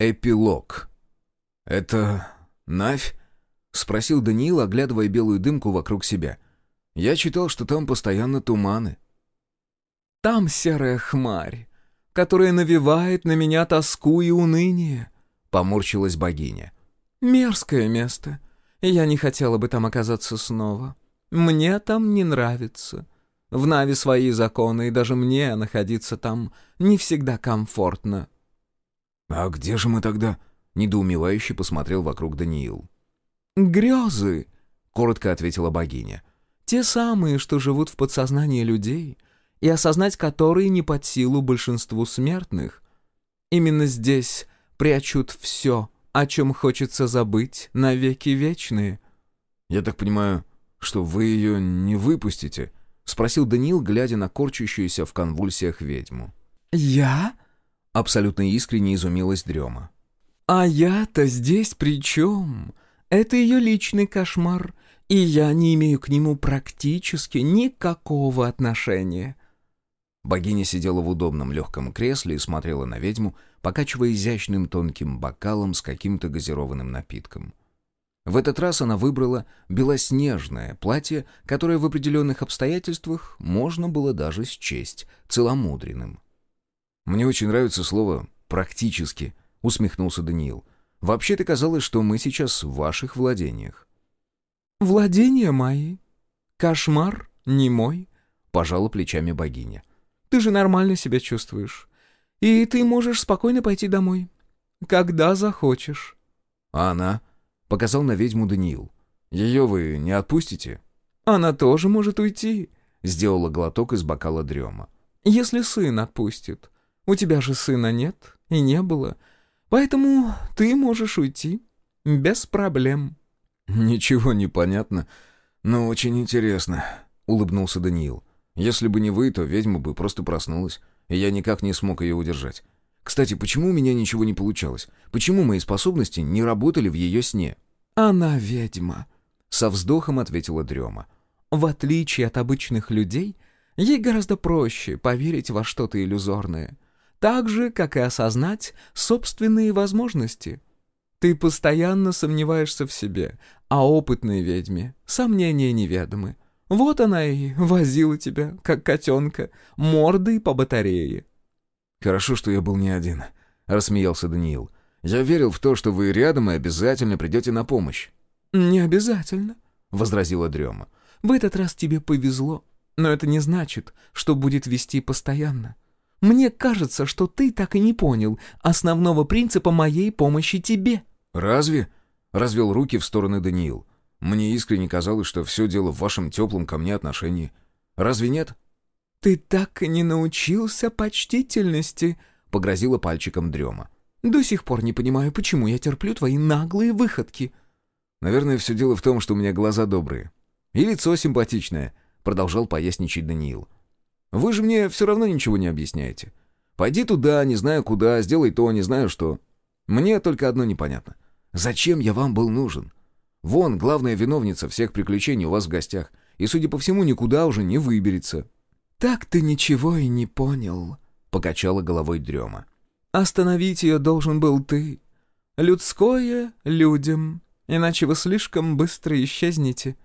Эпилог. «Это Навь?» — спросил Даниил, оглядывая белую дымку вокруг себя. «Я читал, что там постоянно туманы». «Там серая хмарь, которая навевает на меня тоску и уныние», — поморщилась богиня. «Мерзкое место, я не хотела бы там оказаться снова. Мне там не нравится. В Наве свои законы, и даже мне находиться там не всегда комфортно». «А где же мы тогда?» — недоумевающе посмотрел вокруг Даниил. «Грезы», — коротко ответила богиня. «Те самые, что живут в подсознании людей, и осознать которые не под силу большинству смертных. Именно здесь прячут все, о чем хочется забыть навеки вечные». «Я так понимаю, что вы ее не выпустите?» — спросил Даниил, глядя на корчащуюся в конвульсиях ведьму. «Я?» Абсолютно искренне изумилась Дрема. «А я-то здесь при чем? Это ее личный кошмар, и я не имею к нему практически никакого отношения». Богиня сидела в удобном легком кресле и смотрела на ведьму, покачивая изящным тонким бокалом с каким-то газированным напитком. В этот раз она выбрала белоснежное платье, которое в определенных обстоятельствах можно было даже счесть целомудренным. «Мне очень нравится слово «практически», — усмехнулся Даниил. «Вообще-то казалось, что мы сейчас в ваших владениях». «Владения мои? Кошмар не мой?» — пожала плечами богиня. «Ты же нормально себя чувствуешь. И ты можешь спокойно пойти домой. Когда захочешь». «А она?» — показал на ведьму Даниил. «Ее вы не отпустите?» «Она тоже может уйти», — сделала глоток из бокала дрема. «Если сын отпустит. У тебя же сына нет и не было, поэтому ты можешь уйти без проблем». «Ничего не понятно, но очень интересно», — улыбнулся Даниил. «Если бы не вы, то ведьма бы просто проснулась, и я никак не смог ее удержать. Кстати, почему у меня ничего не получалось? Почему мои способности не работали в ее сне?» «Она ведьма», — со вздохом ответила Дрема. «В отличие от обычных людей, ей гораздо проще поверить во что-то иллюзорное» так же, как и осознать собственные возможности. Ты постоянно сомневаешься в себе, а опытной ведьме сомнения неведомы. Вот она и возила тебя, как котенка, мордой по батарее. «Хорошо, что я был не один», — рассмеялся Даниил. «Я верил в то, что вы рядом и обязательно придете на помощь». «Не обязательно», — возразила Дрема. «В этот раз тебе повезло, но это не значит, что будет вести постоянно. Мне кажется, что ты так и не понял основного принципа моей помощи тебе». «Разве?» — развел руки в стороны Даниил. «Мне искренне казалось, что все дело в вашем теплом ко мне отношении. Разве нет?» «Ты так и не научился почтительности», — погрозила пальчиком Дрема. «До сих пор не понимаю, почему я терплю твои наглые выходки». «Наверное, все дело в том, что у меня глаза добрые. И лицо симпатичное», — продолжал поясничать Даниил. Вы же мне все равно ничего не объясняете. Пойди туда, не знаю куда, сделай то, не знаю что. Мне только одно непонятно. Зачем я вам был нужен? Вон, главная виновница всех приключений у вас в гостях, и, судя по всему, никуда уже не выберется». «Так ты ничего и не понял», — покачала головой Дрема. «Остановить ее должен был ты. Людское — людям, иначе вы слишком быстро исчезнете».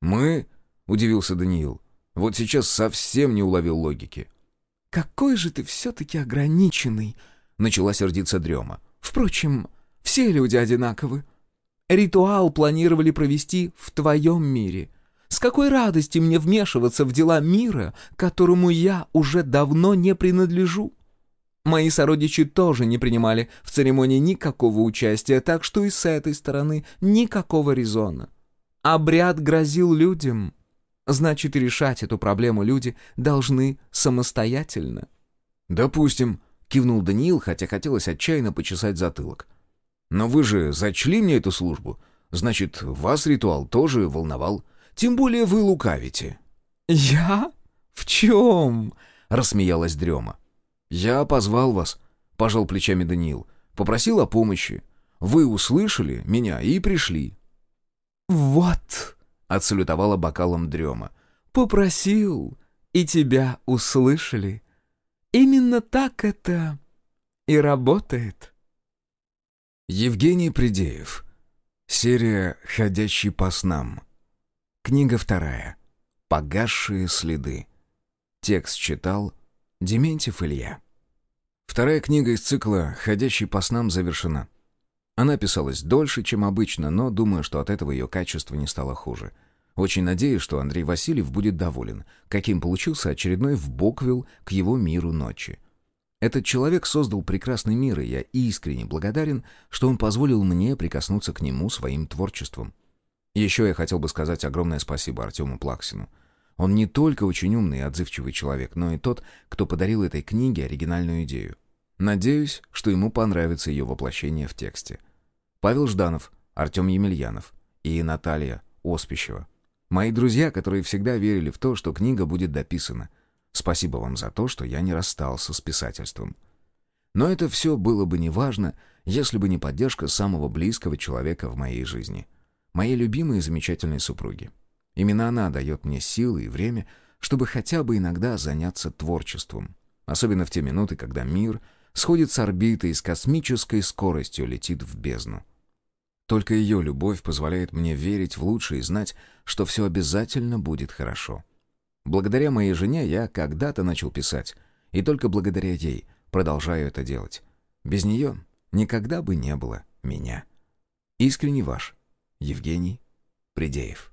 «Мы?» — удивился Даниил. Вот сейчас совсем не уловил логики. «Какой же ты все-таки ограниченный!» — начала сердиться Дрема. «Впрочем, все люди одинаковы. Ритуал планировали провести в твоем мире. С какой радости мне вмешиваться в дела мира, которому я уже давно не принадлежу?» Мои сородичи тоже не принимали в церемонии никакого участия, так что и с этой стороны никакого резона. Обряд грозил людям, Значит, решать эту проблему люди должны самостоятельно. «Допустим», — кивнул Даниил, хотя хотелось отчаянно почесать затылок. «Но вы же зачли мне эту службу. Значит, вас ритуал тоже волновал. Тем более вы лукавите». «Я? В чем?» — рассмеялась Дрема. «Я позвал вас», — пожал плечами Даниил. «Попросил о помощи. Вы услышали меня и пришли». «Вот», — отсалютовала бокалом дрема. «Попросил, и тебя услышали. Именно так это и работает». Евгений Придеев. Серия «Ходящий по снам». Книга вторая. «Погасшие следы». Текст читал Дементьев Илья. Вторая книга из цикла «Ходящий по снам» завершена. Она писалась дольше, чем обычно, но думаю, что от этого ее качество не стало хуже. Очень надеюсь, что Андрей Васильев будет доволен, каким получился очередной вбоквил к его миру ночи. Этот человек создал прекрасный мир, и я искренне благодарен, что он позволил мне прикоснуться к нему своим творчеством. Еще я хотел бы сказать огромное спасибо Артему Плаксину. Он не только очень умный и отзывчивый человек, но и тот, кто подарил этой книге оригинальную идею. Надеюсь, что ему понравится ее воплощение в тексте. Павел Жданов, Артем Емельянов и Наталья Оспищева. Мои друзья, которые всегда верили в то, что книга будет дописана. Спасибо вам за то, что я не расстался с писательством. Но это все было бы неважно, если бы не поддержка самого близкого человека в моей жизни. Моей любимой и замечательной супруги. Именно она дает мне силы и время, чтобы хотя бы иногда заняться творчеством. Особенно в те минуты, когда мир сходит с орбиты и с космической скоростью летит в бездну. Только ее любовь позволяет мне верить в лучшее и знать, что все обязательно будет хорошо. Благодаря моей жене я когда-то начал писать, и только благодаря ей продолжаю это делать. Без нее никогда бы не было меня. Искренне ваш, Евгений Придеев.